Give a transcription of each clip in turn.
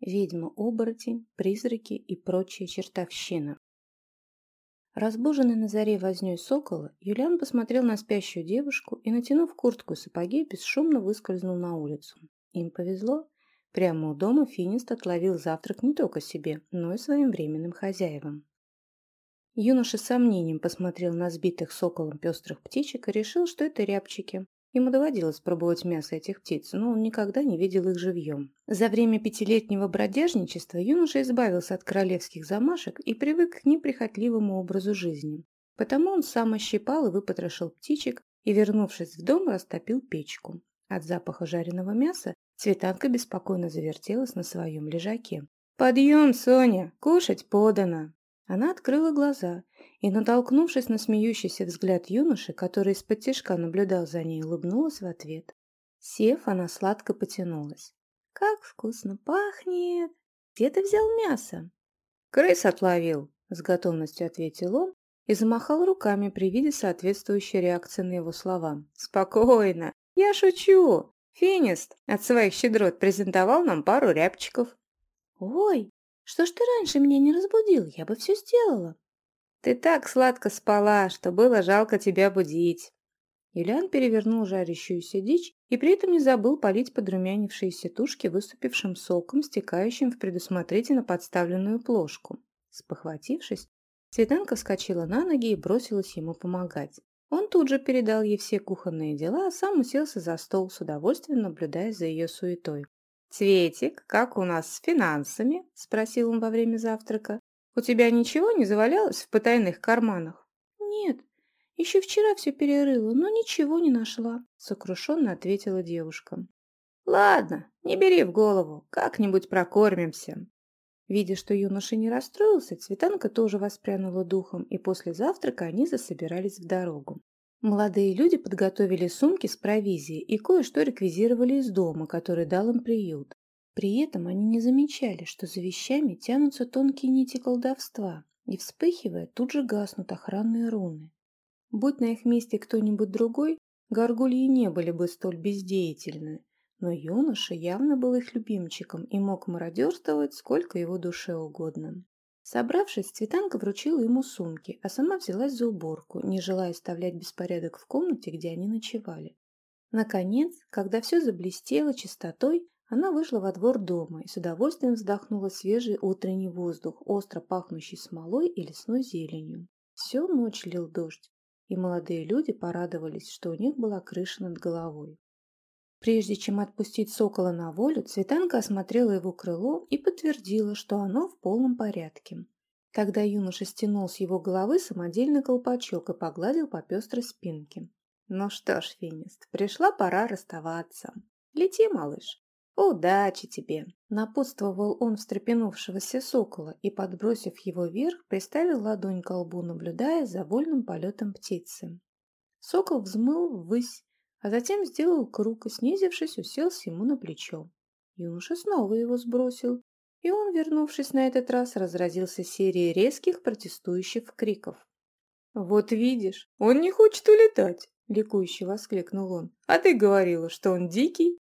ведьма-оборотень, призраки и прочая чертовщина. Разбуженный на заре вознёй сокола, Юлиан посмотрел на спящую девушку и, натянув куртку и сапоги, бесшумно выскользнул на улицу. Им повезло. Прямо у дома Финист отловил завтрак не только себе, но и своим временным хозяевам. Юноша с сомнением посмотрел на сбитых соколом пестрых птичек и решил, что это рябчики, Ему доводилось пробовать мясо этих птиц, но он никогда не видел их живьем. За время пятилетнего бродяжничества юноша избавился от королевских замашек и привык к неприхотливому образу жизни. Потому он сам ощипал и выпотрошил птичек и, вернувшись в дом, растопил печку. От запаха жареного мяса Цветанка беспокойно завертелась на своем лежаке. «Подъем, Соня! Кушать подано!» Она открыла глаза и, натолкнувшись на смеющийся взгляд юноши, который из-под тишка наблюдал за ней, улыбнулась в ответ. Сев, она сладко потянулась. «Как вкусно пахнет! Где ты взял мясо?» «Крыс отловил», — с готовностью ответил он и замахал руками при виде соответствующей реакции на его слова. «Спокойно! Я шучу! Финист от своих щедрот презентовал нам пару рябчиков». «Ой, что ж ты раньше меня не разбудил? Я бы все сделала. Ты так сладко спала, что было жалко тебя будить. Юлиан перевернул жарящуюся дичь и при этом не забыл полить подрумянившиеся тушки выступившим соком, стекающим в предусмотрительно подставленную плошку. Спохватившись, Цветанка вскочила на ноги и бросилась ему помогать. Он тут же передал ей все кухонные дела, а сам уселся за стол с удовольствием, наблюдая за ее суетой. «Цветик, как у нас с финансами?» – спросил он во время завтрака. «У тебя ничего не завалялось в потайных карманах?» «Нет, еще вчера все перерыла, но ничего не нашла», – сокрушенно ответила девушка. «Ладно, не бери в голову, как-нибудь прокормимся». Видя, что юноша не расстроился, Цветанка тоже воспрянула духом, и после завтрака они засобирались в дорогу. Молодые люди подготовили сумки с провизией и кое-что реквизировали из дома, который дал им приют. При этом они не замечали, что за вещами тянутся тонкие нити колдовства, и, вспыхивая, тут же гаснут охранные руны. Будь на их месте кто-нибудь другой, горгульи не были бы столь бездеятельны, но юноша явно был их любимчиком и мог мародерствовать сколько его душе угодно. Собравшись, Цветанка вручила ему сумки, а сама взялась за уборку, не желая оставлять беспорядок в комнате, где они ночевали. Наконец, когда все заблестело чистотой, она вышла во двор дома и с удовольствием вздохнула свежий утренний воздух, остро пахнущий смолой и лесной зеленью. Всю ночь лил дождь, и молодые люди порадовались, что у них была крыша над головой. Прежде чем отпустить сокола на волю, Цветанка осмотрела его крыло и подтвердила, что оно в полном порядке. Тогда юноша стянул с его головы самодельный колпачок и погладил по пестрой спинке. «Ну что ж, Финист, пришла пора расставаться. Лети, малыш. Удачи тебе!» Напутствовал он встрепенувшегося сокола и, подбросив его вверх, приставил ладонь к лбу, наблюдая за вольным полетом птицы. Сокол взмыл ввысь, а затем сделал круг и, снизившись, уселся ему на плечо. Юноша снова его сбросил, и он, вернувшись на этот раз, разразился серией резких протестующих криков. «Вот видишь, он не хочет улетать!» — ликующе воскликнул он. «А ты говорила, что он дикий?»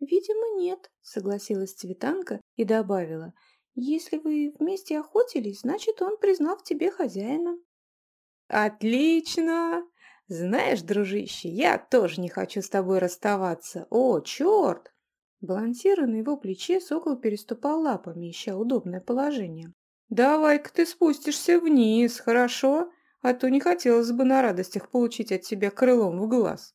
«Видимо, нет», — согласилась Цветанка и добавила. «Если вы вместе охотились, значит, он признал в тебе хозяина». «Отлично!» «Знаешь, дружище, я тоже не хочу с тобой расставаться. О, черт!» Балансируя на его плече, сокол переступал лапами, ища удобное положение. «Давай-ка ты спустишься вниз, хорошо? А то не хотелось бы на радостях получить от тебя крылом в глаз».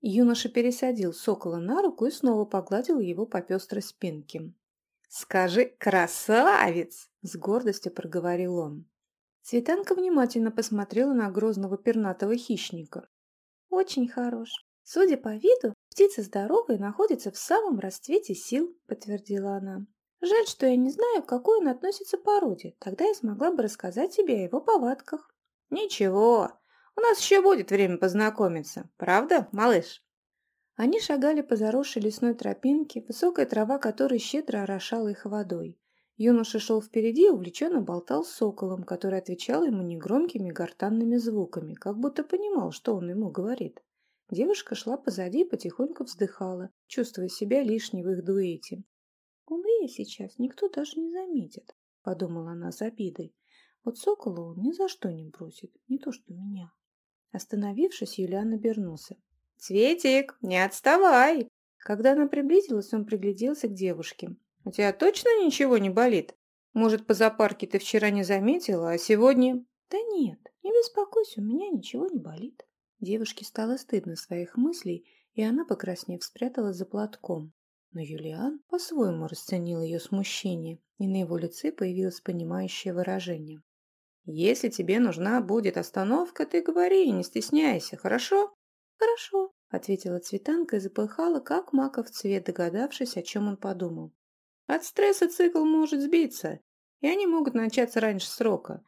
Юноша пересадил сокола на руку и снова погладил его по пестрой спинке. «Скажи, красавец!» – с гордостью проговорил он. Светанка внимательно посмотрела на грозного пернатого хищника. «Очень хорош. Судя по виду, птица здоровая находится в самом расцвете сил», — подтвердила она. «Жаль, что я не знаю, к какой он относится породе. Тогда я смогла бы рассказать тебе о его повадках». «Ничего, у нас еще будет время познакомиться. Правда, малыш?» Они шагали по заросшей лесной тропинке, высокая трава которой щедро орошала их водой. Юноша шел впереди и увлеченно болтал с соколом, который отвечал ему негромкими гортанными звуками, как будто понимал, что он ему говорит. Девушка шла позади и потихоньку вздыхала, чувствуя себя лишней в их дуэте. Умри я сейчас, никто даже не заметит, подумала она с обидой. Вот сокола он ни за что не бросит, не то что меня. Остановившись, Юлиан обернулся. «Цветик, не отставай!» Когда она приблизилась, он пригляделся к девушке. «У тебя точно ничего не болит? Может, по зоопарке ты вчера не заметила, а сегодня...» «Да нет, не беспокойся, у меня ничего не болит». Девушке стало стыдно своих мыслей, и она, покраснев, спряталась за платком. Но Юлиан по-своему расценил ее смущение, и на его лице появилось понимающее выражение. «Если тебе нужна будет остановка, ты говори, не стесняйся, хорошо?» «Хорошо», — ответила Цветанка и запыхала, как маков цвет, догадавшись, о чем он подумал. «От стресса цикл может сбиться, и они могут начаться раньше срока.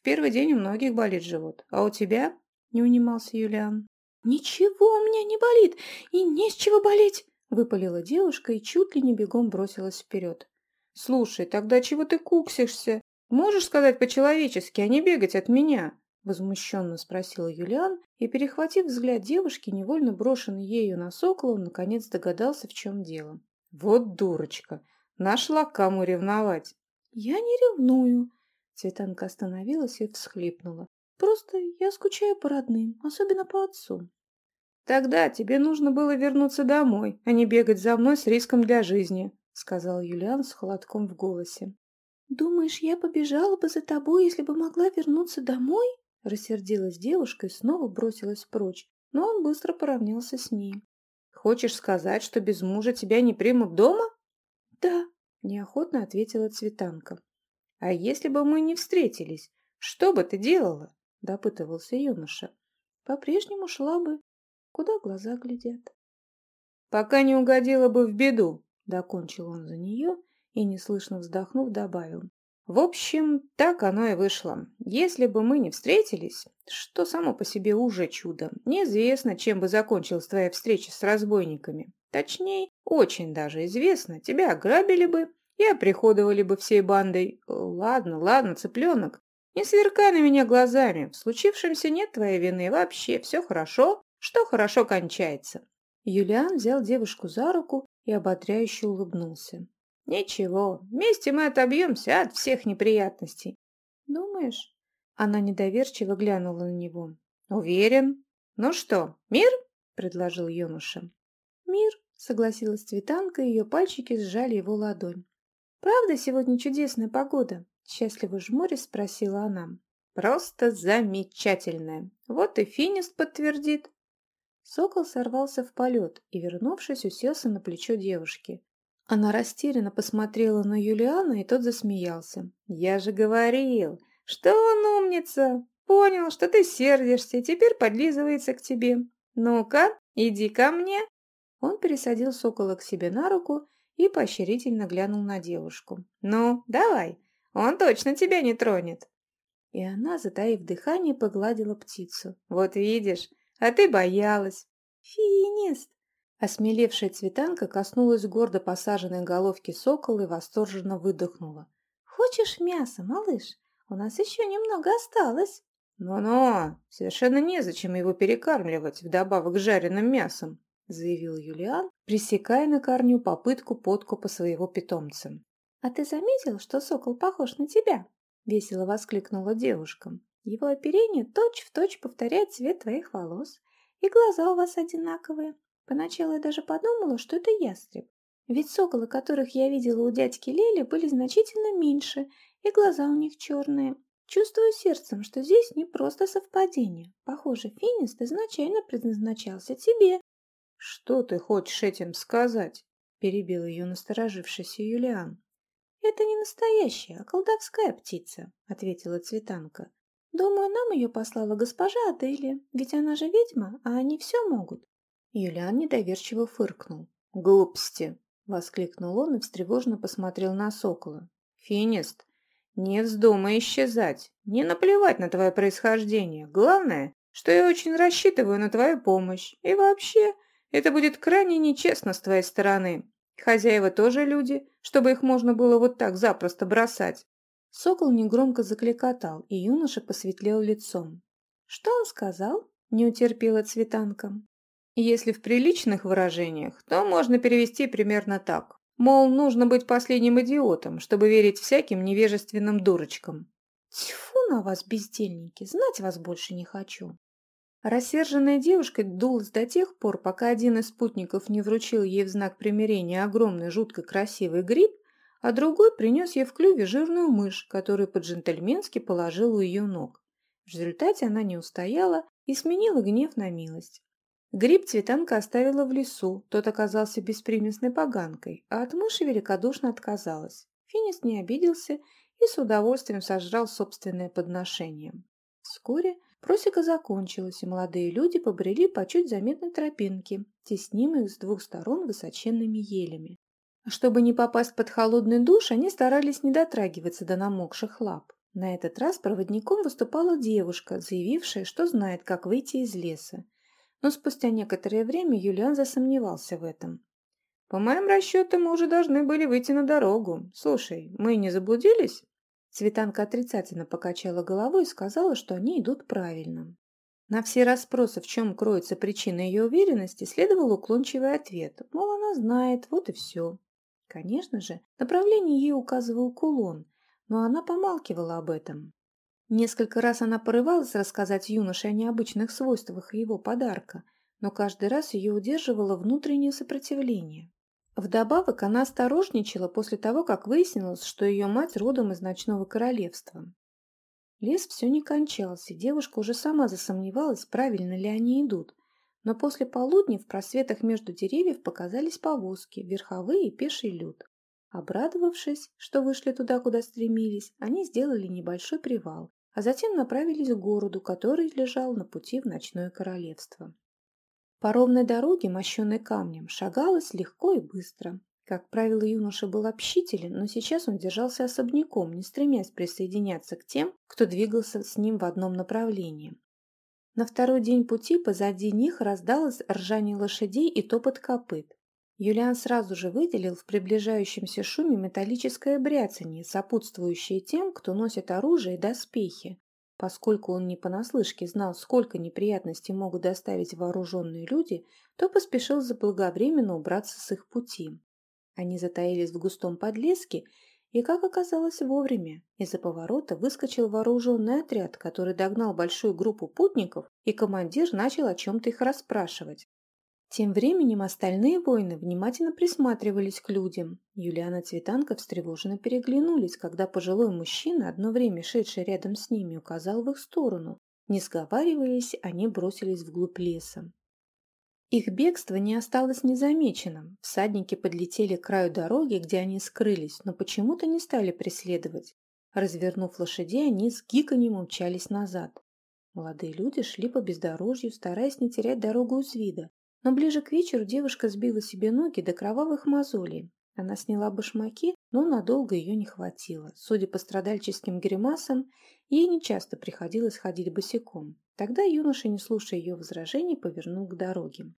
В первый день у многих болит живот, а у тебя?» — не унимался Юлиан. «Ничего у меня не болит, и не с чего болеть!» — выпалила девушка и чуть ли не бегом бросилась вперед. «Слушай, тогда чего ты куксишься? Можешь сказать по-человечески, а не бегать от меня?» — возмущенно спросила Юлиан, и, перехватив взгляд девушки, невольно брошенный ею на Сокола, наконец догадался, в чем дело. «Вот дурочка! Нашла кому ревновать!» «Я не ревную!» Цветанка остановилась и всхлипнула. Просто я скучаю по родным, особенно по отцу. Тогда тебе нужно было вернуться домой, а не бегать за мной с риском для жизни, сказал Юлиан с холодком в голосе. Думаешь, я побежала бы за тобой, если бы могла вернуться домой? Рассердилась девушка и снова бросилась прочь, но он быстро поравнялся с ней. Хочешь сказать, что без мужа тебя не примут дома? Да, неохотно ответила Цветанка. А если бы мы не встретились, что бы ты делала? — допытывался юноша. «По-прежнему шла бы, куда глаза глядят». «Пока не угодила бы в беду», — докончил он за нее и, неслышно вздохнув, добавил. «В общем, так оно и вышло. Если бы мы не встретились, что само по себе уже чудо, неизвестно, чем бы закончилась твоя встреча с разбойниками. Точнее, очень даже известно, тебя ограбили бы и оприходовали бы всей бандой. Ладно, ладно, цыпленок, не сверкай на меня глазами. В случившемся нет твоей вины. Вообще все хорошо, что хорошо кончается. Юлиан взял девушку за руку и ободряюще улыбнулся. «Ничего, вместе мы отобьемся от всех неприятностей». «Думаешь?» Она недоверчиво глянула на него. «Уверен. Ну что, мир?» – предложил юноша. «Мир», – согласилась Цветанка, и ее пальчики сжали его ладонь. «Правда сегодня чудесная погода?» Счастливо жмурясь спросила она. Просто замечательная. Вот и Финист подтвердит. Сокол сорвался в полет и, вернувшись, уселся на плечо девушки. Она растерянно посмотрела на Юлиана, и тот засмеялся. «Я же говорил, что он умница! Понял, что ты сердишься, и теперь подлизывается к тебе. Ну-ка, иди ко мне!» Он пересадил сокола к себе на руку и поощрительно глянул на девушку. «Ну, давай, он точно тебя не тронет. И она, затаив дыхание, погладила птицу. Вот видишь, а ты боялась. Финист! Осмелевшая цветанка коснулась гордо посаженной головки сокола и восторженно выдохнула. «Хочешь мясо, малыш? У нас еще немного осталось». «Ну-ну, совершенно незачем его перекармливать вдобавок жареным мясом», заявил Юлиан, пресекая на корню попытку подкупа своего питомца. «А ты заметил, что сокол похож на тебя?» — весело воскликнула девушка. «Его оперение точь-в-точь точь повторяет цвет твоих волос, и глаза у вас одинаковые. Поначалу я даже подумала, что это ястреб. Ведь соколы, которых я видела у дядьки Лели, были значительно меньше, и глаза у них черные. Чувствую сердцем, что здесь не просто совпадение. Похоже, финист изначально предназначался тебе». «Что ты хочешь этим сказать?» – перебил ее насторожившийся Юлиан. «Это не настоящая, а колдовская птица», — ответила Цветанка. «Думаю, нам ее послала госпожа Адели, ведь она же ведьма, а они все могут». Юлиан недоверчиво фыркнул. «Глупости!» — воскликнул он и встревоженно посмотрел на сокола. «Финист, не вздумай исчезать, не наплевать на твое происхождение. Главное, что я очень рассчитываю на твою помощь. И вообще, это будет крайне нечестно с твоей стороны. Хозяева тоже люди, чтобы их можно было вот так запросто бросать. Сокол негромко закликотал, и юноша посветлел лицом. «Что он сказал?» – не утерпела Цветанка. Если в приличных выражениях, то можно перевести примерно так. Мол, нужно быть последним идиотом, чтобы верить всяким невежественным дурочкам. Тьфу на вас, бездельники, знать вас больше не хочу. Рассерженная девушка дулась до тех пор, пока один из спутников не вручил ей в знак примирения огромный жутко красивый гриб, а другой принес ей в клюве жирную мышь, которую по-джентльменски положил у ее ног. В результате она не устояла и сменила гнев на милость. Гриб цветанка оставила в лесу, тот оказался беспримесной поганкой, а от мыши великодушно отказалась. Финис не обиделся и с удовольствием сожрал собственное подношение. Вскоре Просека закончилась, и молодые люди побрели по чуть заметной тропинке, теснимых с двух сторон высоченными елями. Чтобы не попасть под холодный душ, они старались не дотрагиваться до намокших лап. На этот раз проводником выступала девушка, заявившая, что знает, как выйти из леса. Но спустя некоторое время Юлиан засомневался в этом. «По моим расчетам, мы уже должны были выйти на дорогу. Слушай, мы не заблудились?» Цветанка отрицательно покачала головой и сказала, что они идут правильно. На все расспросы, в чем кроется причина ее уверенности, следовал уклончивый ответ, мол, она знает, вот и все. Конечно же, направление ей указывал кулон, но она помалкивала об этом. Несколько раз она порывалась рассказать юноше о необычных свойствах его подарка, но каждый раз ее удерживало внутреннее сопротивление. Вдобавок она осторожничала после того, как выяснилось, что ее мать родом из ночного королевства. Лес все не кончался, девушка уже сама засомневалась, правильно ли они идут. Но после полудня в просветах между деревьев показались повозки, верховые и пеший люд. Обрадовавшись, что вышли туда, куда стремились, они сделали небольшой привал, а затем направились к городу, который лежал на пути в ночное королевство. По ровной дороге, мощенной камнем, шагалось легко и быстро. Как правило, юноша был общителен, но сейчас он держался особняком, не стремясь присоединяться к тем, кто двигался с ним в одном направлении. На второй день пути позади них раздалось ржание лошадей и топот копыт. Юлиан сразу же выделил в приближающемся шуме металлическое бряцание, сопутствующее тем, кто носит оружие и доспехи. Поскольку он не понаслышке знал, сколько неприятностей могут доставить вооруженные люди, то поспешил заблаговременно убраться с их пути. Они затаились в густом подлеске, и, как оказалось, вовремя. Из-за поворота выскочил вооруженный отряд, который догнал большую группу путников, и командир начал о чем-то их расспрашивать. Тем временем остальные воины внимательно присматривались к людям. Юлиана и Цветанка встревоженно переглянулись, когда пожилой мужчина, одно время шедший рядом с ними, указал в их сторону. Не сговариваясь, они бросились вглубь леса. Их бегство не осталось незамеченным. Всадники подлетели к краю дороги, где они скрылись, но почему-то не стали преследовать. Развернув лошадей, они с гиканьем умчались назад. Молодые люди шли по бездорожью, стараясь не терять дорогу из вида. Но ближе к вечеру девушка сбила себе ноги до кровавых мозолей. Она сняла башмаки, но надолго ее не хватило. Судя по страдальческим гримасам, ей нечасто приходилось ходить босиком. Тогда юноша, не слушая ее возражений, повернул к дороге.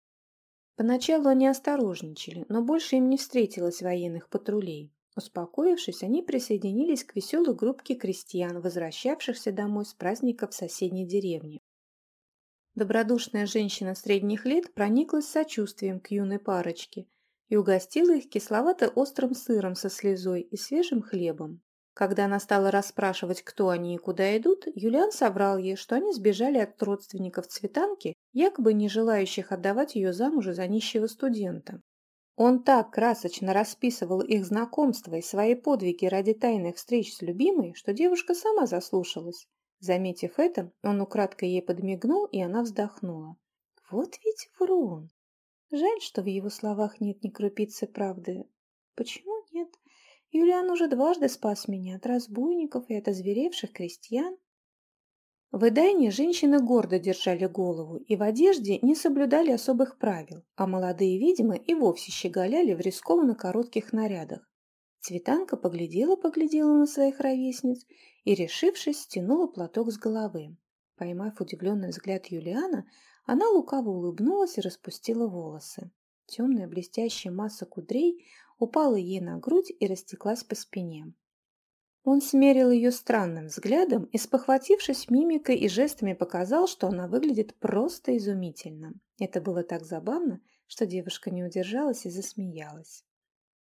Поначалу они осторожничали, но больше им не встретилось военных патрулей. Успокоившись, они присоединились к веселой группке крестьян, возвращавшихся домой с праздника в соседней деревне. Добродушная женщина средних лет прониклась сочувствием к юной парочке и угостила их кисловато-острым сыром со слезой и свежим хлебом. Когда она стала расспрашивать, кто они и куда идут, Юлиан соврал ей, что они сбежали от родственников Цветанки, якобы не желающих отдавать ее замуж за нищего студента. Он так красочно расписывал их знакомство и свои подвиги ради тайных встреч с любимой, что девушка сама заслушалась. Заметив это, он украдкой ей подмигнул, и она вздохнула. Вот ведь врун! Жаль, что в его словах нет ни крупицы правды. Почему нет? Юлиан уже дважды спас меня от разбойников и от озверевших крестьян. В Эдайне женщины гордо держали голову и в одежде не соблюдали особых правил, а молодые ведьмы и вовсе щеголяли в рискованно коротких нарядах. Цветанка поглядела-поглядела на своих ровесниц и, решившись, стянула платок с головы. Поймав удивленный взгляд Юлиана, она лукаво улыбнулась и распустила волосы. Темная блестящая масса кудрей упала ей на грудь и растеклась по спине. Он смерил ее странным взглядом и, спохватившись мимикой и жестами, показал, что она выглядит просто изумительно. Это было так забавно, что девушка не удержалась и засмеялась.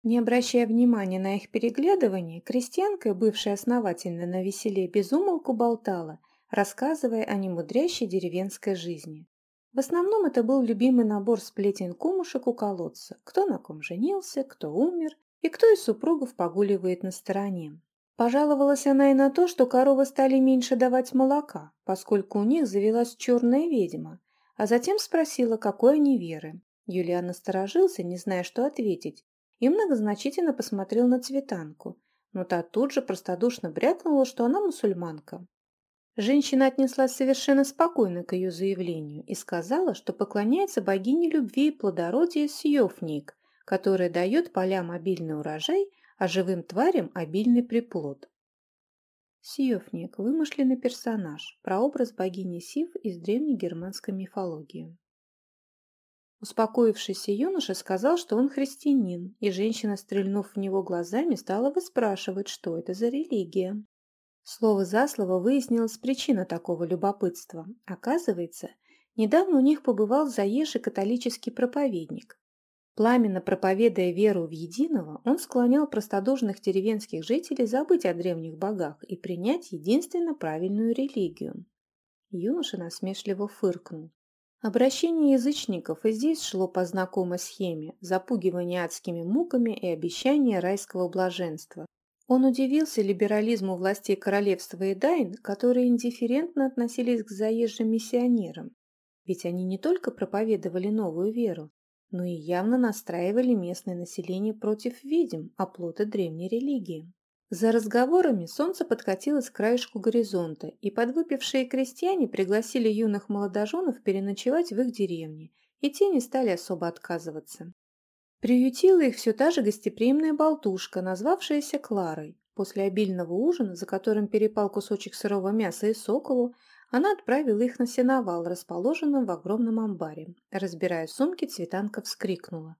Не обращая внимания на их переглядывание, крестьянка, бывшая основательно на веселе, безумолку болтала, рассказывая о немудрящей деревенской жизни. В основном это был любимый набор сплетен кумушек у колодца, кто на ком женился, кто умер и кто из супругов погуливает на стороне. Пожаловалась она и на то, что коровы стали меньше давать молока, поскольку у них завелась черная ведьма, а затем спросила, какой они веры. Юлиан насторожился, не зная, что ответить, и многозначительно посмотрел на цветанку, но та тут же простодушно брякнула, что она мусульманка. Женщина отнеслась совершенно спокойно к ее заявлению и сказала, что поклоняется богине любви и плодородия Сьёфник, которая дает полям обильный урожай, а живым тварям обильный приплод. Сьёфник – вымышленный персонаж, прообраз богини Сив из древней германской мифологии. Успокоившийся юноша сказал, что он христианин, и женщина, стрельнув в него глазами, стала выспрашивать, что это за религия. Слово за слово выяснилась причина такого любопытства. Оказывается, недавно у них побывал заезжий католический проповедник. Пламенно проповедуя веру в единого, он склонял простодушных деревенских жителей забыть о древних богах и принять единственно правильную религию. Юноша насмешливо фыркнул. Обращение язычников и здесь шло по знакомой схеме – запугивание адскими муками и обещание райского блаженства, он удивился либерализму властей королевства Эдайн, которые индифферентно относились к заезжим миссионерам, ведь они не только проповедовали новую веру, но и явно настраивали местное население против ведьм, оплота древней религии. За разговорами солнце подкатилось к краешку горизонта, и подвыпившие крестьяне пригласили юных молодоженов переночевать в их деревне, и те не стали особо отказываться. Приютила их все та же гостеприимная болтушка, назвавшаяся Кларой. После обильного ужина, за которым перепал кусочек сырого мяса и соколу, она отправила их на сеновал, расположенном в огромном амбаре. Разбирая сумки, цветанка вскрикнула.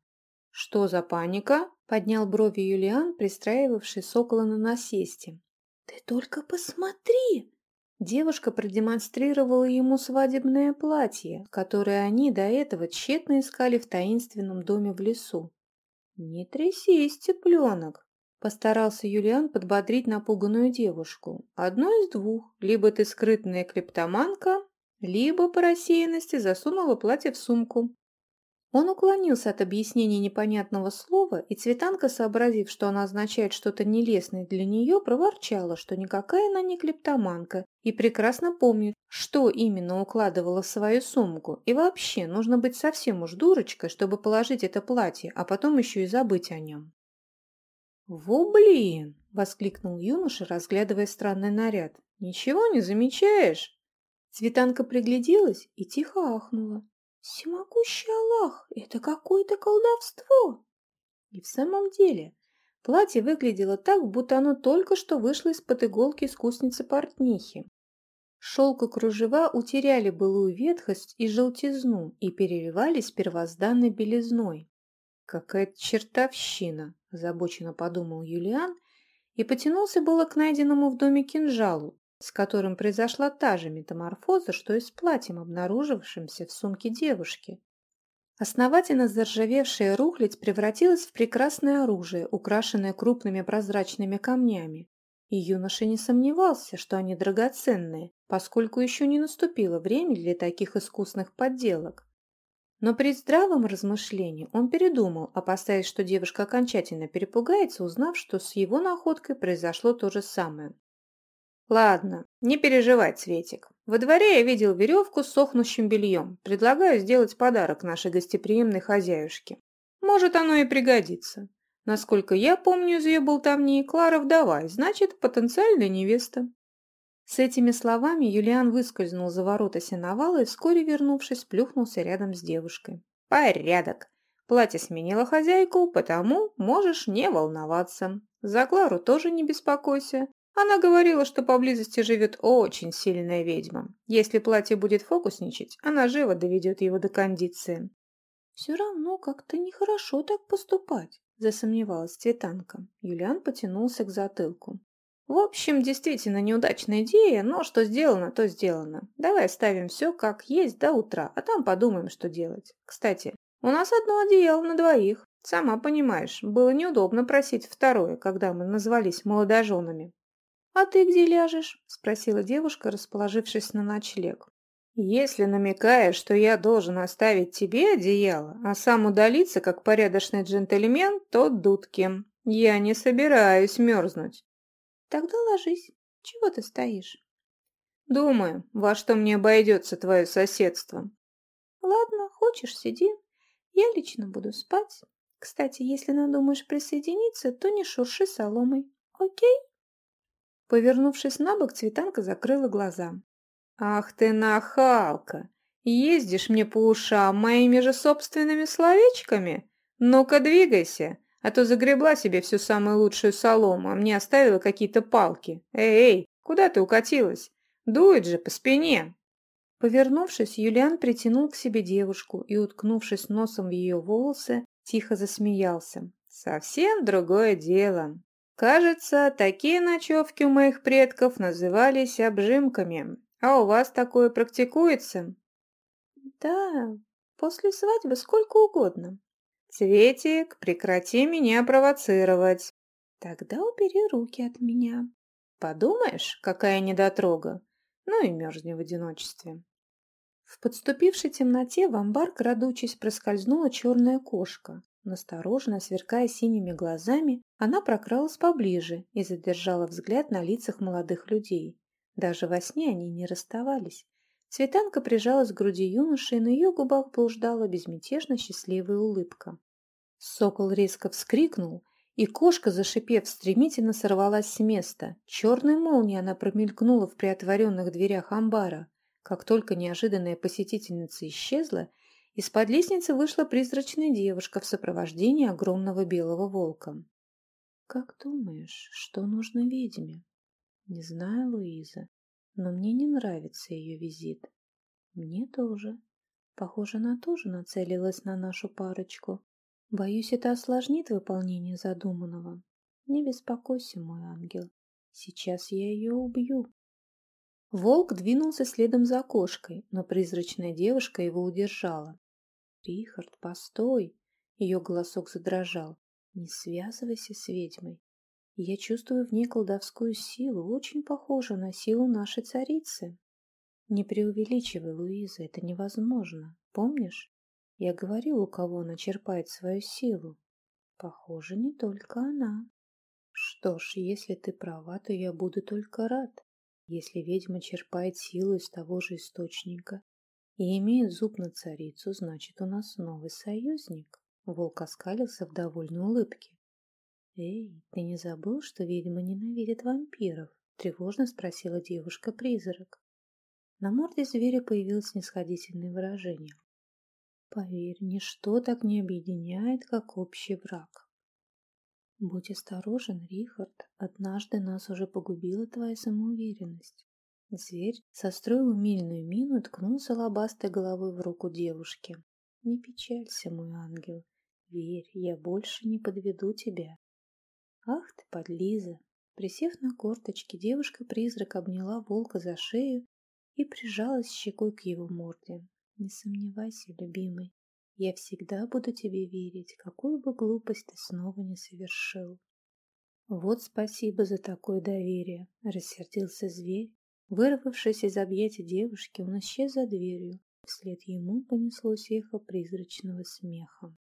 «Что за паника?» – поднял брови Юлиан, пристраивавший сокола на насесте. «Ты только посмотри!» Девушка продемонстрировала ему свадебное платье, которое они до этого тщетно искали в таинственном доме в лесу. «Не трясись, цыпленок!» – постарался Юлиан подбодрить напуганную девушку. «Одно из двух. Либо ты скрытная клептоманка, либо по рассеянности засунула платье в сумку. Он уклонился от объяснения непонятного слова, и Цветанка, сообразив, что она означает что-то нелестное для нее, проворчала, что никакая она не клептоманка, и прекрасно помнит, что именно укладывала в свою сумку. И вообще, нужно быть совсем уж дурочкой, чтобы положить это платье, а потом еще и забыть о нем. «Во блин!» – воскликнул юноша, разглядывая странный наряд. «Ничего не замечаешь?» Цветанка пригляделась и тихо ахнула. Всемогущий Аллах, это какое-то колдовство! И в самом деле, платье выглядело так, будто оно только что вышло из-под иголки искусницы-портнихи. Шелк и кружева утеряли былую ветхость и желтизну и переливались первозданной белизной. «Какая-то чертовщина!» – озабоченно подумал Юлиан и потянулся было к найденному в доме кинжалу, с которым произошла та же метаморфоза, что и с платьем, обнаружившимся в сумке девушки. Основательно заржавевшая рухлядь превратилась в прекрасное оружие, украшенное крупными прозрачными камнями. И юноша не сомневался, что они драгоценные, поскольку еще не наступило время для таких искусных подделок. Но при здравом размышлении он передумал, опасаясь, что девушка окончательно перепугается, узнав, что с его находкой произошло то же самое. Ладно, не переживай, Цветик. Во дворе я видел веревку с сохнущим бельем. Предлагаю сделать подарок нашей гостеприимной хозяюшке. Может, оно и пригодится. Насколько я помню из ее болтовни, Клара вдова, значит, потенциальная невеста. С этими словами Юлиан выскользнул за ворота сеновала и, вскоре вернувшись, плюхнулся рядом с девушкой. «Порядок. Платье сменила хозяйку, потому можешь не волноваться. За Клару тоже не беспокойся. Она говорила, что поблизости живет очень сильная ведьма. Если платье будет фокусничать, она живо доведет его до кондиции. «Все равно как-то нехорошо так поступать», – засомневалась Цветанка. Юлиан потянулся к затылку. «В общем, действительно неудачная идея, но что сделано, то сделано. Давай оставим все как есть до утра, а там подумаем, что делать. Кстати, у нас одно одеяло на двоих. Сама понимаешь, было неудобно просить второе, когда мы назвались молодоженами. «А ты где ляжешь?» – спросила девушка, расположившись на ночлег. «Если намекаешь, что я должен оставить тебе одеяло, а сам удалиться, как порядочный джентльмен, то дудки. Я не собираюсь мерзнуть». «Тогда ложись. Чего ты стоишь?» «Думаю, во что мне обойдется твое соседство». «Ладно, хочешь, сиди. Я лично буду спать. Кстати, если надумаешь присоединиться, то не шурши соломой. Окей?» Повернувшись на бок, Цветанка закрыла глаза. «Ах ты нахалка! Ездишь мне по ушам моими же собственными словечками? Ну-ка двигайся, а то загребла себе всю самую лучшую солому, а мне оставила какие-то палки. Эй, эй, куда ты укатилась? Дует же по спине!» Повернувшись, Юлиан притянул к себе девушку и, уткнувшись носом в ее волосы, тихо засмеялся. «Совсем другое дело. Кажется, такие ночевки у моих предков назывались обжимками. А у вас такое практикуется? Да, после свадьбы сколько угодно. Цветик, прекрати меня провоцировать. Тогда убери руки от меня. Подумаешь, какая недотрога. Ну и мерзни в одиночестве. В подступившей темноте в амбар, крадучись, проскользнула черная кошка. Настороженно, сверкая синими глазами, она прокралась поближе и задержала взгляд на лицах молодых людей. Даже во сне они не расставались. Цветанка прижалась к груди юноши, и на ее губах блуждала безмятежно счастливая улыбка. Сокол резко вскрикнул, и кошка, зашипев, стремительно сорвалась с места. Черной молнией она промелькнула в приотворенных дверях амбара. Как только неожиданная посетительница исчезла, из-под лестницы вышла призрачная девушка в сопровождении огромного белого волка. «Как думаешь, что нужно ведьме?» Не знаю, Луиза, но мне не нравится ее визит. Мне тоже. Похоже, она тоже нацелилась на нашу парочку. Боюсь, это осложнит выполнение задуманного. Не беспокойся, мой ангел. Сейчас я ее убью. Волк двинулся следом за кошкой, но призрачная девушка его удержала. «Рихард, постой!» Ее голосок задрожал. «Не связывайся с ведьмой. Я чувствую в ней колдовскую силу, очень похожую на силу нашей царицы. Не преувеличивай, Луиза, это невозможно. Помнишь? Я говорил, у кого она черпает свою силу. Похоже, не только она. Что ж, если ты права, то я буду только рад. Если ведьма черпает силу из того же источника и имеет зуб на царицу, значит, у нас новый союзник. Волк оскалился в довольной улыбке. «Эй, ты не забыл, что ведьма ненавидит вампиров?» – тревожно спросила девушка-призрак. На морде зверя появилось снисходительное выражение. «Поверь, ничто так не объединяет, как общий враг». «Будь осторожен, Рихард, однажды нас уже погубила твоя самоуверенность». Зверь состроил умильную мину и ткнулся лобастой головой в руку девушки. «Не печалься, мой ангел. Верь, я больше не подведу тебя. «Ах ты, подлиза!» Присев на корточки, девушка-призрак обняла волка за шею и прижалась щекой к его морде. «Не сомневайся, любимый, я всегда буду тебе верить, какую бы глупость ты снова не совершил». «Вот спасибо за такое доверие», — рассердился зверь. Вырвавшись из объятий девушки, он исчез за дверью. Вслед ему понеслось эхо призрачного смеха.